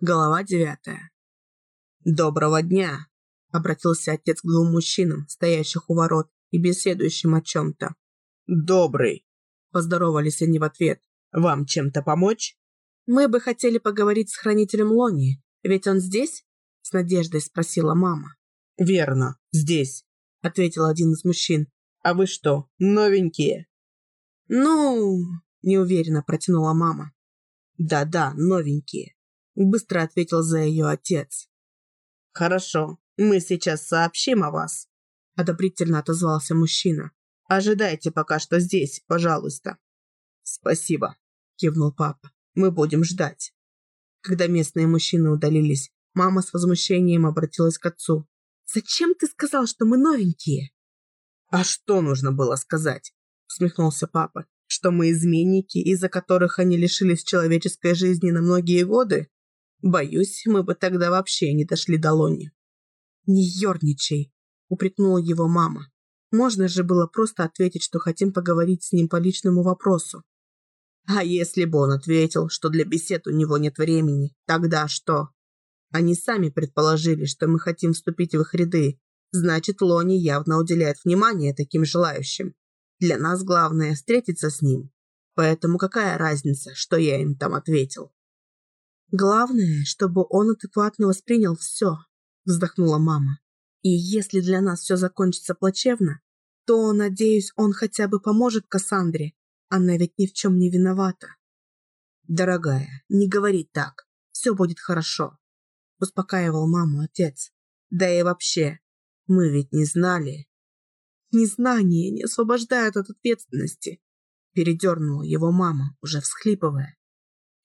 Глава девятая. «Доброго дня!» – обратился отец к двум мужчинам, стоящих у ворот и беседующим о чем-то. «Добрый!» – поздоровались они в ответ. «Вам чем-то помочь?» «Мы бы хотели поговорить с хранителем Лони, ведь он здесь?» – с надеждой спросила мама. «Верно, здесь», – ответил один из мужчин. «А вы что, новенькие?» «Ну...» – неуверенно протянула мама. «Да-да, новенькие быстро ответил за ее отец. «Хорошо, мы сейчас сообщим о вас», – одобрительно отозвался мужчина. «Ожидайте пока что здесь, пожалуйста». «Спасибо», – кивнул папа. «Мы будем ждать». Когда местные мужчины удалились, мама с возмущением обратилась к отцу. «Зачем ты сказал, что мы новенькие?» «А что нужно было сказать?» – усмехнулся папа. «Что мы изменники, из-за которых они лишились человеческой жизни на многие годы?» Боюсь, мы бы тогда вообще не дошли до Лони. «Не ерничай», – упрекнула его мама. «Можно же было просто ответить, что хотим поговорить с ним по личному вопросу». «А если бы он ответил, что для бесед у него нет времени, тогда что?» Они сами предположили, что мы хотим вступить в их ряды. Значит, Лони явно уделяет внимание таким желающим. Для нас главное встретиться с ним. Поэтому какая разница, что я им там ответил? Главное, чтобы он адекватно воспринял все, вздохнула мама. И если для нас все закончится плачевно, то, надеюсь, он хотя бы поможет Кассандре. Она ведь ни в чем не виновата. Дорогая, не говори так. Все будет хорошо. Успокаивал маму отец. Да и вообще, мы ведь не знали. Незнание не освобождает от ответственности. Передернула его мама, уже всхлипывая.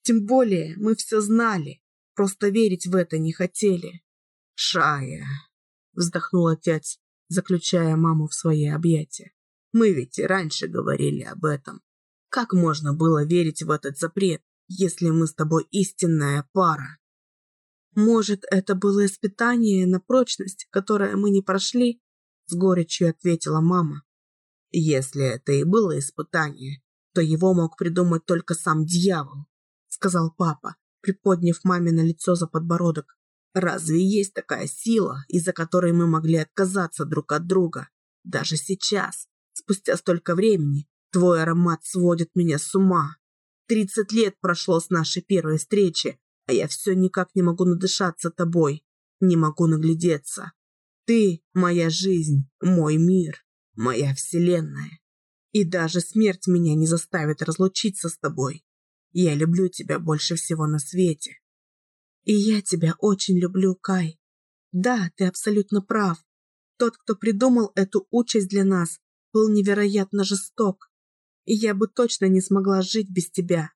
Тем более мы все знали, просто верить в это не хотели. «Шая!» – вздохнул отец, заключая маму в свои объятия. «Мы ведь и раньше говорили об этом. Как можно было верить в этот запрет, если мы с тобой истинная пара?» «Может, это было испытание на прочность, которое мы не прошли?» – с горечью ответила мама. «Если это и было испытание, то его мог придумать только сам дьявол сказал папа, приподняв маме на лицо за подбородок. Разве есть такая сила, из-за которой мы могли отказаться друг от друга? Даже сейчас, спустя столько времени, твой аромат сводит меня с ума. Тридцать лет прошло с нашей первой встречи, а я все никак не могу надышаться тобой, не могу наглядеться. Ты – моя жизнь, мой мир, моя вселенная. И даже смерть меня не заставит разлучиться с тобой. Я люблю тебя больше всего на свете. И я тебя очень люблю, Кай. Да, ты абсолютно прав. Тот, кто придумал эту участь для нас, был невероятно жесток. И я бы точно не смогла жить без тебя.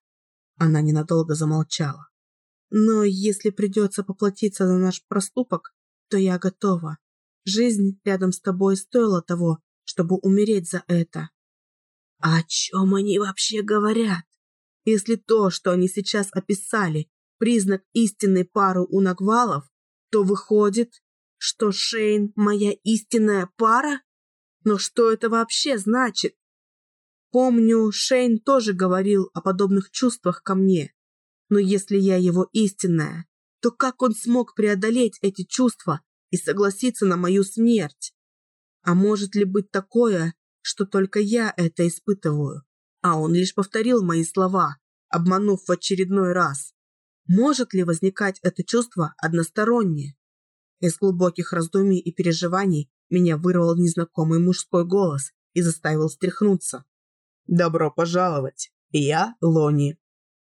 Она ненадолго замолчала. Но если придется поплатиться за наш проступок, то я готова. Жизнь рядом с тобой стоила того, чтобы умереть за это. О чем они вообще говорят? Если то, что они сейчас описали, признак истинной пары у Нагвалов, то выходит, что Шейн – моя истинная пара? Но что это вообще значит? Помню, Шейн тоже говорил о подобных чувствах ко мне. Но если я его истинная, то как он смог преодолеть эти чувства и согласиться на мою смерть? А может ли быть такое, что только я это испытываю? А он лишь повторил мои слова, обманув в очередной раз. Может ли возникать это чувство односторонне? Из глубоких раздумий и переживаний меня вырвал незнакомый мужской голос и заставил стряхнуться. «Добро пожаловать! Я Лони!»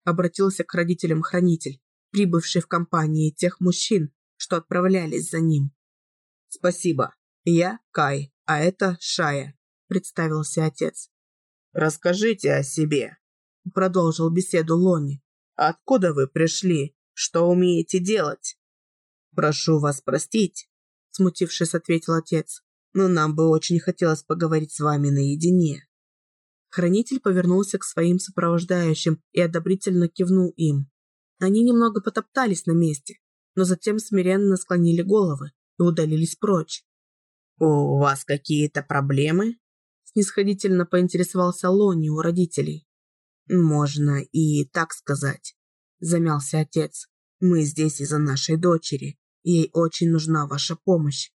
Обратился к родителям хранитель, прибывший в компании тех мужчин, что отправлялись за ним. «Спасибо. Я Кай, а это Шая», – представился отец. «Расскажите о себе», – продолжил беседу Лони. «Откуда вы пришли? Что умеете делать?» «Прошу вас простить», – смутившись, ответил отец. «Но нам бы очень хотелось поговорить с вами наедине». Хранитель повернулся к своим сопровождающим и одобрительно кивнул им. Они немного потоптались на месте, но затем смиренно склонили головы и удалились прочь. «У вас какие-то проблемы?» Снисходительно поинтересовался Лони у родителей. «Можно и так сказать», – замялся отец. Мы здесь из-за нашей дочери. Ей очень нужна ваша помощь».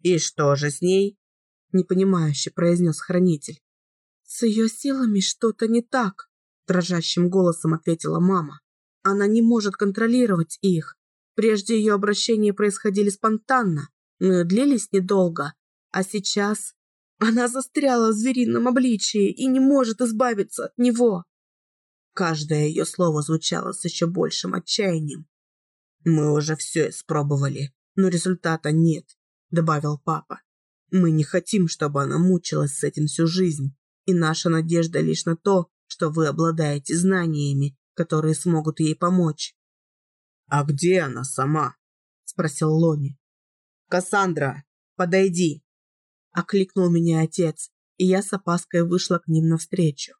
«И что же с ней?» – непонимающе произнес хранитель. «С ее силами что-то не так», – дрожащим голосом ответила мама. «Она не может контролировать их. Прежде ее обращения происходили спонтанно, но длились недолго, а сейчас она застряла в зверином обличии и не может избавиться от него». Каждое ее слово звучало с еще большим отчаянием. «Мы уже все испробовали, но результата нет», – добавил папа. «Мы не хотим, чтобы она мучилась с этим всю жизнь, и наша надежда лишь на то, что вы обладаете знаниями, которые смогут ей помочь». «А где она сама?» – спросил Лони. «Кассандра, подойди!» – окликнул меня отец, и я с опаской вышла к ним навстречу.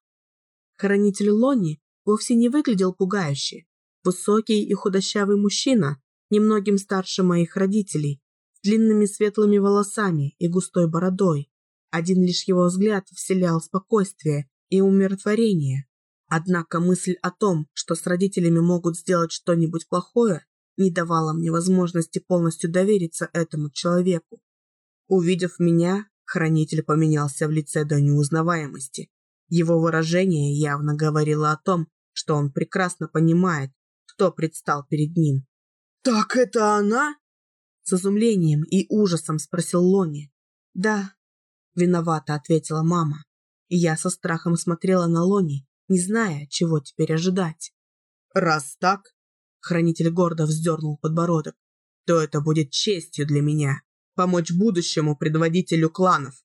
Хранитель Лони вовсе не выглядел пугающе. Высокий и худощавый мужчина, немногим старше моих родителей, с длинными светлыми волосами и густой бородой. Один лишь его взгляд вселял спокойствие и умиротворение. Однако мысль о том, что с родителями могут сделать что-нибудь плохое, не давала мне возможности полностью довериться этому человеку. Увидев меня, хранитель поменялся в лице до неузнаваемости. Его выражение явно говорило о том, что он прекрасно понимает, кто предстал перед ним. «Так это она?» С изумлением и ужасом спросил Лони. «Да», — виновато ответила мама. Я со страхом смотрела на Лони, не зная, чего теперь ожидать. «Раз так», — хранитель гордо вздернул подбородок, «то это будет честью для меня помочь будущему предводителю кланов».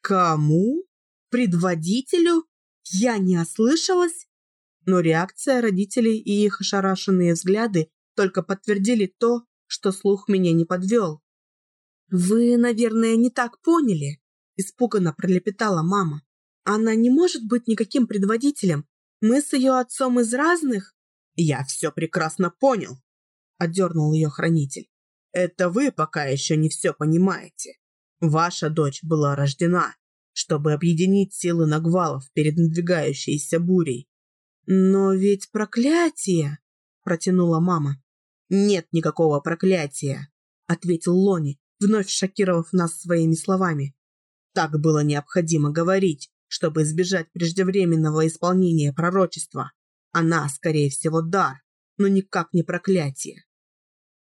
«Кому? Предводителю? Я не ослышалась?» но реакция родителей и их ошарашенные взгляды только подтвердили то, что слух меня не подвел. «Вы, наверное, не так поняли», – испуганно пролепетала мама. «Она не может быть никаким предводителем. Мы с ее отцом из разных...» «Я все прекрасно понял», – отдернул ее хранитель. «Это вы пока еще не все понимаете. Ваша дочь была рождена, чтобы объединить силы Нагвалов перед надвигающейся бурей. «Но ведь проклятие!» – протянула мама. «Нет никакого проклятия», – ответил Лони, вновь шокировав нас своими словами. «Так было необходимо говорить, чтобы избежать преждевременного исполнения пророчества. Она, скорее всего, дар, но никак не проклятие».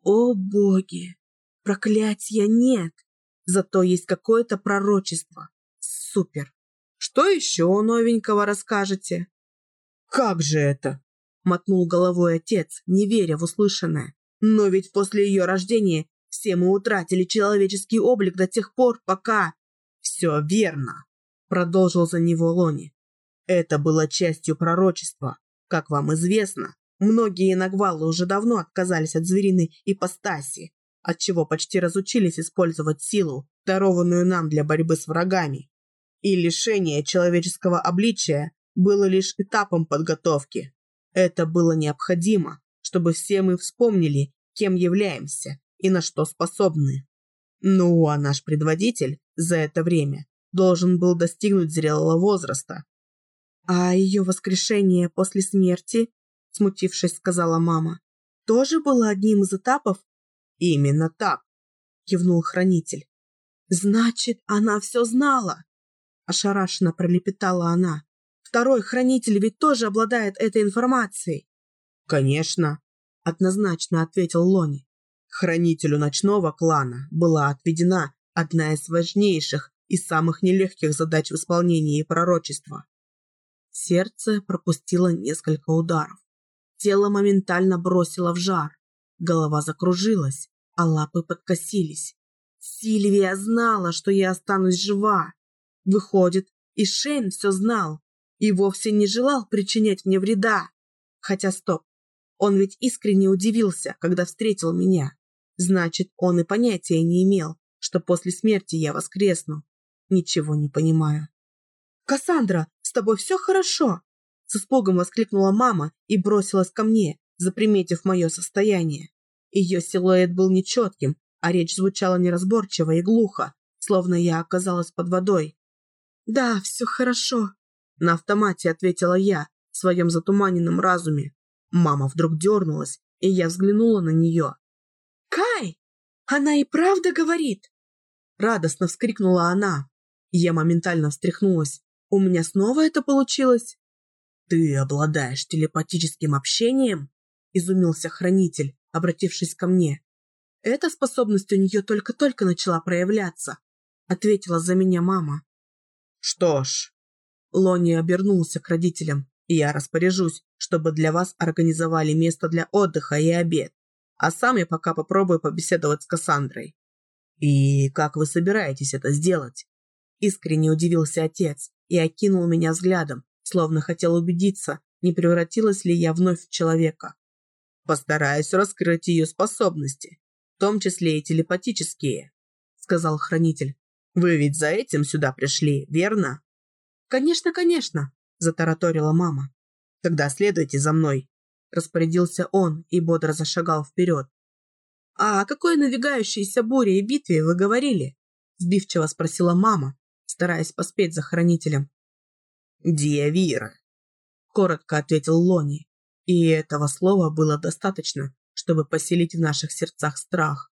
«О боги! Проклятия нет, зато есть какое-то пророчество. Супер! Что еще новенького расскажете?» «Как же это?» – мотнул головой отец, не веря в услышанное. «Но ведь после ее рождения все мы утратили человеческий облик до тех пор, пока...» «Все верно», – продолжил за него Лони. «Это было частью пророчества. Как вам известно, многие нагвалы уже давно отказались от звериной ипостаси, отчего почти разучились использовать силу, дарованную нам для борьбы с врагами. И лишение человеческого обличия было лишь этапом подготовки. Это было необходимо, чтобы все мы вспомнили, кем являемся и на что способны. Ну, а наш предводитель за это время должен был достигнуть зрелого возраста. А ее воскрешение после смерти, смутившись, сказала мама, тоже было одним из этапов? Именно так, кивнул хранитель. Значит, она все знала, ошарашенно пролепетала она. Второй хранитель ведь тоже обладает этой информацией. Конечно, однозначно ответил Лони. Хранителю ночного клана была отведена одна из важнейших и самых нелегких задач в исполнении пророчества. Сердце пропустило несколько ударов. Тело моментально бросило в жар. Голова закружилась, а лапы подкосились. Сильвия знала, что я останусь жива. Выходит, и Шейн все знал и вовсе не желал причинять мне вреда. Хотя стоп, он ведь искренне удивился, когда встретил меня. Значит, он и понятия не имел, что после смерти я воскресну. Ничего не понимаю. «Кассандра, с тобой все хорошо?» С испугом воскликнула мама и бросилась ко мне, заприметив мое состояние. Ее силуэт был нечетким, а речь звучала неразборчиво и глухо, словно я оказалась под водой. «Да, все хорошо», на автомате ответила я в своем затуманенном разуме. Мама вдруг дернулась и я взглянула на нее. «Кай! Она и правда говорит!» Радостно вскрикнула она. Я моментально встряхнулась. «У меня снова это получилось?» «Ты обладаешь телепатическим общением?» Изумился хранитель, обратившись ко мне. «Эта способность у нее только-только начала проявляться», ответила за меня мама. «Что ж...» Лони обернулся к родителям. «Я распоряжусь, чтобы для вас организовали место для отдыха и обед. А сам я пока попробую побеседовать с Кассандрой». «И как вы собираетесь это сделать?» Искренне удивился отец и окинул меня взглядом, словно хотел убедиться, не превратилась ли я вновь в человека. «Постараюсь раскрыть ее способности, в том числе и телепатические», сказал хранитель. «Вы ведь за этим сюда пришли, верно?» «Конечно, конечно», затараторила мама. «Тогда следуйте за мной», распорядился он и бодро зашагал вперед. «А о какой навигающейся буре и битве вы говорили?» сбивчиво спросила мама, стараясь поспеть за хранителем. «Диавира», коротко ответил Лони, и этого слова было достаточно, чтобы поселить в наших сердцах страх.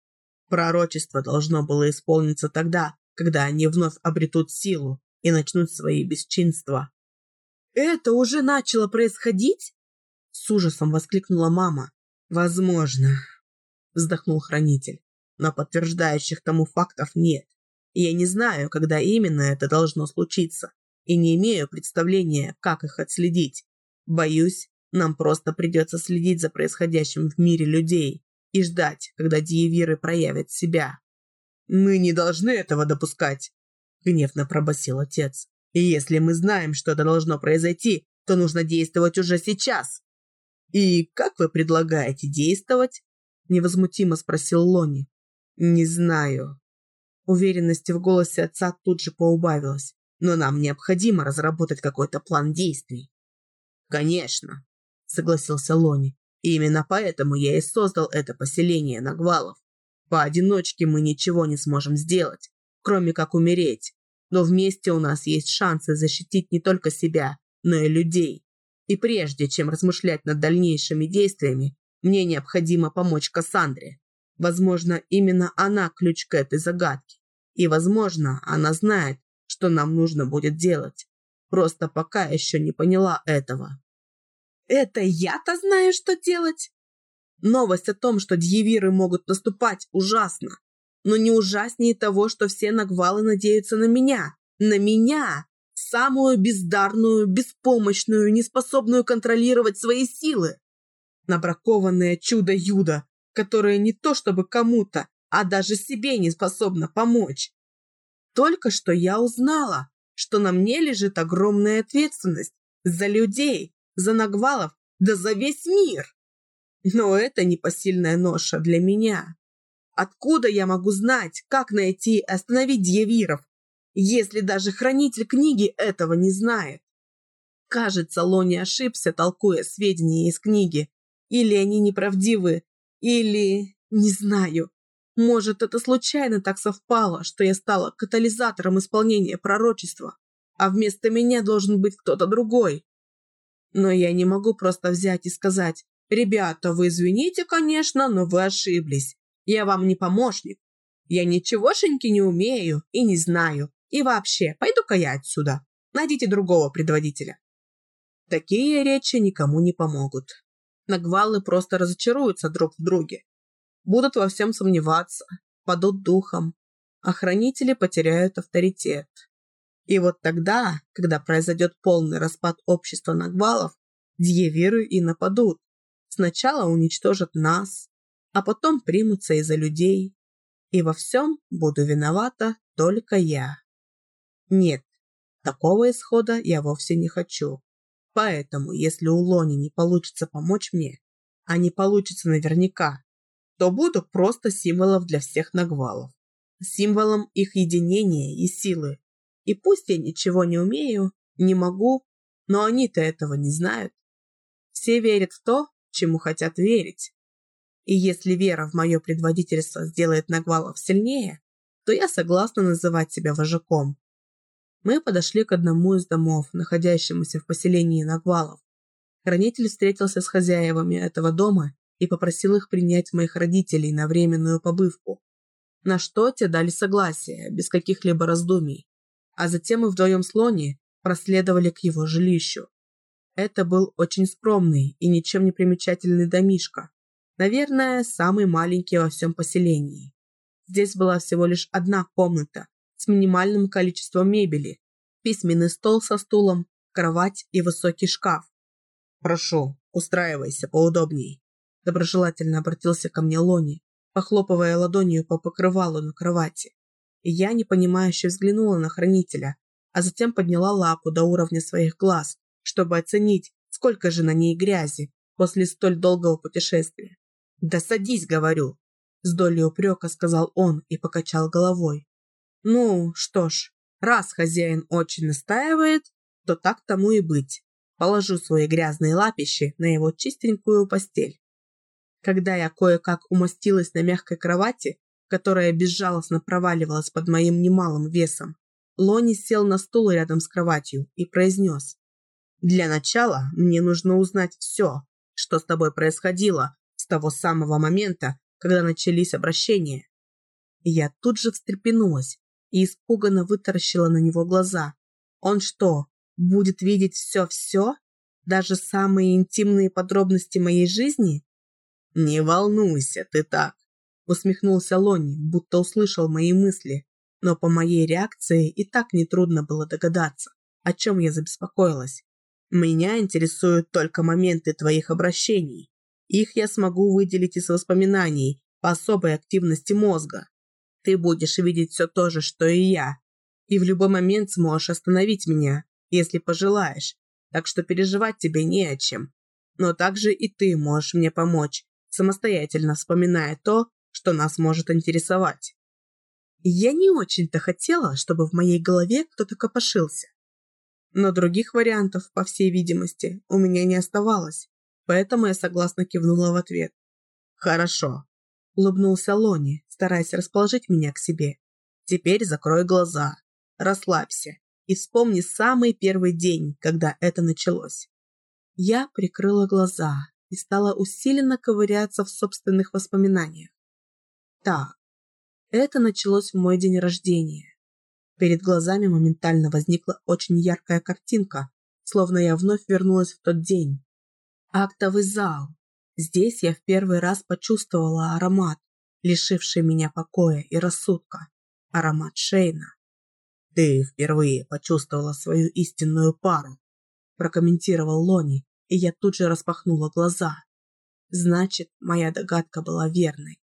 Пророчество должно было исполниться тогда, когда они вновь обретут силу и начнут свои бесчинства. «Это уже начало происходить?» С ужасом воскликнула мама. «Возможно», вздохнул хранитель, но подтверждающих тому фактов нет. Я не знаю, когда именно это должно случиться, и не имею представления, как их отследить. Боюсь, нам просто придется следить за происходящим в мире людей и ждать, когда диевиры проявят себя. «Мы не должны этого допускать», – гневно пробасил отец. И если мы знаем, что это должно произойти, то нужно действовать уже сейчас. И как вы предлагаете действовать? Невозмутимо спросил Лони. Не знаю. Уверенности в голосе отца тут же поубавилась. Но нам необходимо разработать какой-то план действий. Конечно, согласился Лони. Именно поэтому я и создал это поселение Нагвалов. Поодиночке мы ничего не сможем сделать, кроме как умереть но вместе у нас есть шансы защитить не только себя, но и людей. И прежде чем размышлять над дальнейшими действиями, мне необходимо помочь Кассандре. Возможно, именно она ключ к этой загадке. И, возможно, она знает, что нам нужно будет делать. Просто пока еще не поняла этого. «Это я-то знаю, что делать?» Новость о том, что дьявиры могут наступать, ужасна но не ужаснее того, что все нагвалы надеются на меня. На меня! Самую бездарную, беспомощную, неспособную контролировать свои силы. Набракованное чудо-юдо, которое не то чтобы кому-то, а даже себе не способно помочь. Только что я узнала, что на мне лежит огромная ответственность за людей, за нагвалов, да за весь мир. Но это непосильная ноша для меня. Откуда я могу знать, как найти и остановить дьявиров, если даже хранитель книги этого не знает? Кажется, Лони ошибся, толкуя сведения из книги. Или они неправдивы, или... не знаю. Может, это случайно так совпало, что я стала катализатором исполнения пророчества, а вместо меня должен быть кто-то другой. Но я не могу просто взять и сказать, «Ребята, вы извините, конечно, но вы ошиблись. Я вам не помощник. Я ничегошеньки не умею и не знаю. И вообще, пойду-ка я отсюда. Найдите другого предводителя. Такие речи никому не помогут. Нагвалы просто разочаруются друг в друге. Будут во всем сомневаться, падут духом. Охранители потеряют авторитет. И вот тогда, когда произойдет полный распад общества Нагвалов, дьявиры и нападут. Сначала уничтожат нас, а потом примутся из-за людей. И во всем буду виновата только я. Нет, такого исхода я вовсе не хочу. Поэтому, если у Лони не получится помочь мне, а не получится наверняка, то буду просто символом для всех нагвалов. Символом их единения и силы. И пусть я ничего не умею, не могу, но они-то этого не знают. Все верят в то, чему хотят верить. И если вера в мое предводительство сделает Нагвалов сильнее, то я согласна называть себя вожаком. Мы подошли к одному из домов, находящемуся в поселении Нагвалов. Хранитель встретился с хозяевами этого дома и попросил их принять моих родителей на временную побывку. На что те дали согласие, без каких-либо раздумий. А затем мы вдвоем с Лони проследовали к его жилищу. Это был очень скромный и ничем не примечательный домишко. Наверное, самый маленький во всем поселении. Здесь была всего лишь одна комната с минимальным количеством мебели, письменный стол со стулом, кровать и высокий шкаф. «Прошу, устраивайся поудобней», – доброжелательно обратился ко мне Лони, похлопывая ладонью по покрывалу на кровати. И я непонимающе взглянула на хранителя, а затем подняла лапу до уровня своих глаз, чтобы оценить, сколько же на ней грязи после столь долгого путешествия. «Да садись, говорю!» С долей упрека сказал он и покачал головой. «Ну, что ж, раз хозяин очень настаивает, то так тому и быть. Положу свои грязные лапищи на его чистенькую постель. Когда я кое-как умостилась на мягкой кровати, которая безжалостно проваливалась под моим немалым весом, Лони сел на стул рядом с кроватью и произнес. «Для начала мне нужно узнать все, что с тобой происходило с того самого момента, когда начались обращения». Я тут же встрепенулась и испуганно вытаращила на него глаза. «Он что, будет видеть все-все? Даже самые интимные подробности моей жизни? Не волнуйся ты так, усмехнулся Лони, будто услышал мои мысли, но по моей реакции и так нетрудно было догадаться, о чем я забеспокоилась. Меня интересуют только моменты твоих обращений. Их я смогу выделить из воспоминаний по особой активности мозга. Ты будешь видеть все то же, что и я, и в любой момент сможешь остановить меня, если пожелаешь, так что переживать тебе не о чем. Но также и ты можешь мне помочь, самостоятельно вспоминая то, что нас может интересовать. Я не очень-то хотела, чтобы в моей голове кто-то копошился. Но других вариантов, по всей видимости, у меня не оставалось, поэтому я согласно кивнула в ответ. «Хорошо», – улыбнулся Лони, стараясь расположить меня к себе. «Теперь закрой глаза, расслабься и вспомни самый первый день, когда это началось. Я прикрыла глаза и стала усиленно ковыряться в собственных воспоминаниях. Так, это началось в мой день рождения. Перед глазами моментально возникла очень яркая картинка, словно я вновь вернулась в тот день. Актовый зал. Здесь я в первый раз почувствовала аромат, лишивший меня покоя и рассудка. Аромат Шейна. «Ты впервые почувствовала свою истинную пару», прокомментировал Лони, и я тут же распахнула глаза. Значит, моя догадка была верной.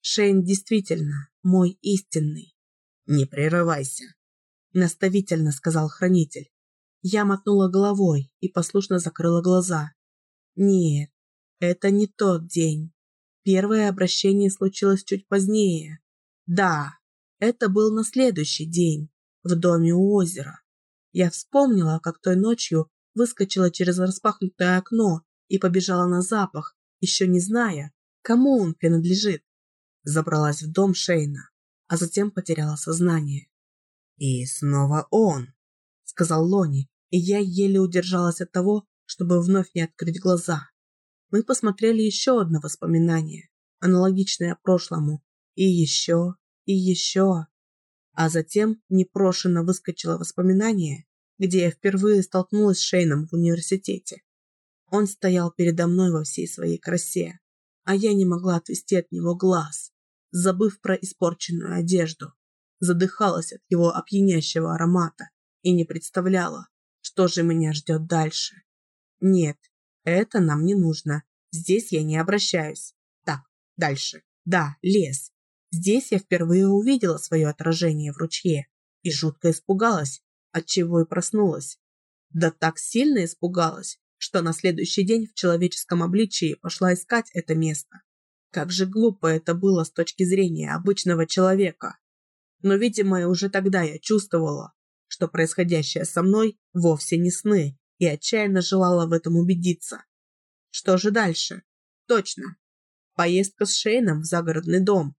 Шейн действительно мой истинный. «Не прерывайся», – наставительно сказал хранитель. Я мотнула головой и послушно закрыла глаза. Нет, это не тот день. Первое обращение случилось чуть позднее. Да, это был на следующий день в доме у озера. Я вспомнила, как той ночью выскочила через распахнутое окно и побежала на запах, еще не зная, кому он принадлежит. Забралась в дом Шейна, а затем потеряла сознание. «И снова он», — сказал Лони, и я еле удержалась от того, чтобы вновь не открыть глаза. Мы посмотрели еще одно воспоминание, аналогичное прошлому, и еще, и еще. А затем непрошено выскочило воспоминание, где я впервые столкнулась с Шейном в университете. Он стоял передо мной во всей своей красе, а я не могла отвести от него глаз, забыв про испорченную одежду. Задыхалась от его опьянящего аромата и не представляла, что же меня ждет дальше. Нет, это нам не нужно. Здесь я не обращаюсь. Так, дальше. Да, лес. Здесь я впервые увидела свое отражение в ручье и жутко испугалась, отчего и проснулась. Да так сильно испугалась, что на следующий день в человеческом обличии пошла искать это место. Как же глупо это было с точки зрения обычного человека. Но, видимо, уже тогда я чувствовала, что происходящее со мной вовсе не сны, и отчаянно желала в этом убедиться. Что же дальше? Точно. Поездка с Шейном в загородный дом,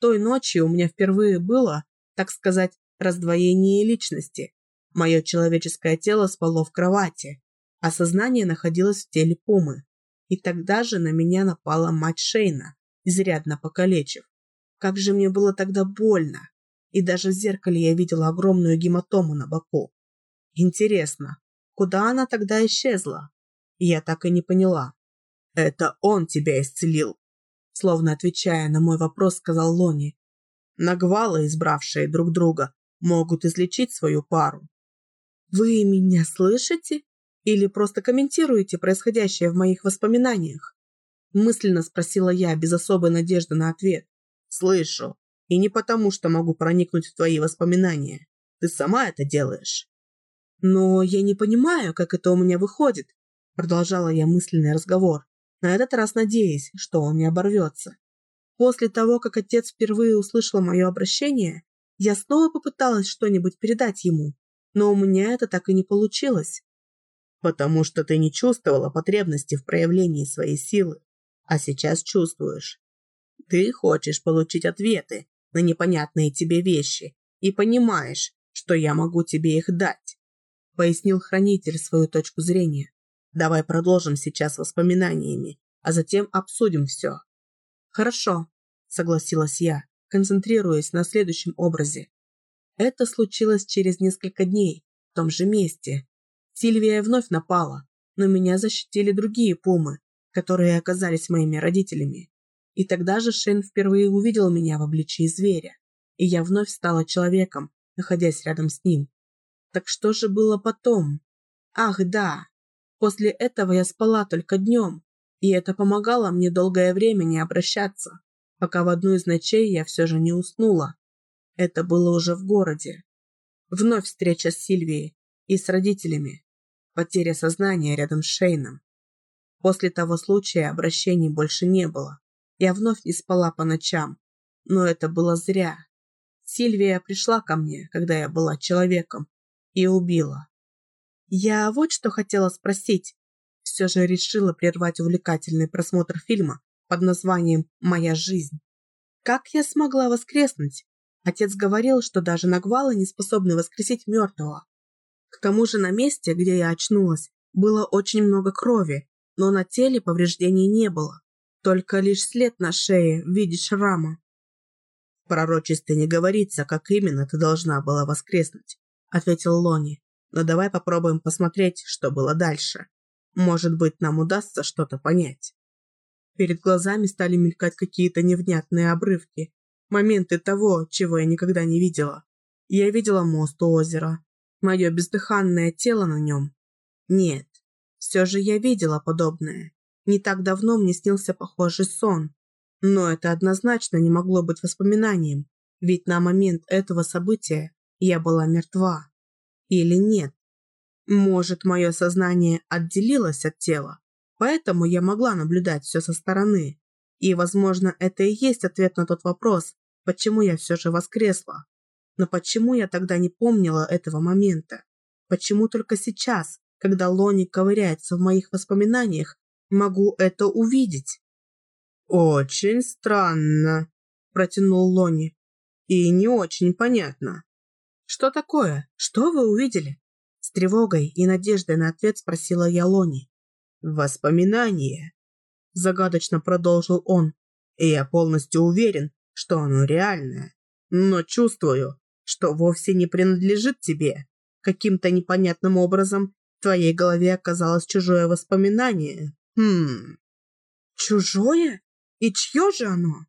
той ночью у меня впервые было, так сказать, раздвоение личности. Мое человеческое тело спало в кровати, а сознание находилось в теле Пумы. И тогда же на меня напала мать Шейна, изрядно покалечив. Как же мне было тогда больно. И даже в зеркале я видела огромную гематому на боку. Интересно, куда она тогда исчезла? Я так и не поняла. «Это он тебя исцелил», словно отвечая на мой вопрос, сказал Лони. Нагвалы, избравшие друг друга, могут излечить свою пару. Вы меня слышите? Или просто комментируете происходящее в моих воспоминаниях? Мысленно спросила я, без особой надежды на ответ. Слышу. И не потому, что могу проникнуть в твои воспоминания. Ты сама это делаешь. Но я не понимаю, как это у меня выходит. Продолжала я мысленный разговор, на этот раз надеясь, что он не оборвется. После того, как отец впервые услышал мое обращение, я снова попыталась что-нибудь передать ему, но у меня это так и не получилось. Потому что ты не чувствовала потребности в проявлении своей силы, а сейчас чувствуешь. Ты хочешь получить ответы на непонятные тебе вещи и понимаешь, что я могу тебе их дать, пояснил хранитель свою точку зрения. Давай продолжим сейчас воспоминаниями, а затем обсудим все. Хорошо, согласилась я, концентрируясь на следующем образе. Это случилось через несколько дней, в том же месте. Сильвия вновь напала, но меня защитили другие пумы, которые оказались моими родителями. И тогда же Шейн впервые увидел меня в обличии зверя, и я вновь стала человеком, находясь рядом с ним. Так что же было потом? Ах, да. После этого я спала только днем, и это помогало мне долгое время не обращаться, пока в одну из ночей я все же не уснула. Это было уже в городе. Вновь встреча с Сильвией и с родителями. Потеря сознания рядом с Шейном. После того случая обращений больше не было. Я вновь не спала по ночам. Но это было зря. Сильвия пришла ко мне, когда я была человеком, и убила. Я вот что хотела спросить. Все же решила прервать увлекательный просмотр фильма под названием «Моя жизнь». Как я смогла воскреснуть? Отец говорил, что даже нагвалы не способны воскресить мертвого. К тому же на месте, где я очнулась, было очень много крови, но на теле повреждений не было. Только лишь след на шее в виде шрама. В пророчестве не говорится, как именно ты должна была воскреснуть, ответил Лони. Но давай попробуем посмотреть, что было дальше. Может быть, нам удастся что-то понять. Перед глазами стали мелькать какие-то невнятные обрывки, моменты того, чего я никогда не видела. Я видела мост у озера, мое бездыханное тело на нем. Нет, все же я видела подобное. Не так давно мне снился похожий сон. Но это однозначно не могло быть воспоминанием, ведь на момент этого события я была мертва. Или нет? Может, мое сознание отделилось от тела, поэтому я могла наблюдать все со стороны. И, возможно, это и есть ответ на тот вопрос, почему я все же воскресла. Но почему я тогда не помнила этого момента? Почему только сейчас, когда Лони ковыряется в моих воспоминаниях, могу это увидеть? «Очень странно», – протянул Лони. «И не очень понятно». «Что такое? Что вы увидели?» С тревогой и надеждой на ответ спросила я Лони. «Воспоминание», – загадочно продолжил он. «И я полностью уверен, что оно реальное, но чувствую, что вовсе не принадлежит тебе. Каким-то непонятным образом в твоей голове оказалось чужое воспоминание. Хм. Чужое? И чье же оно?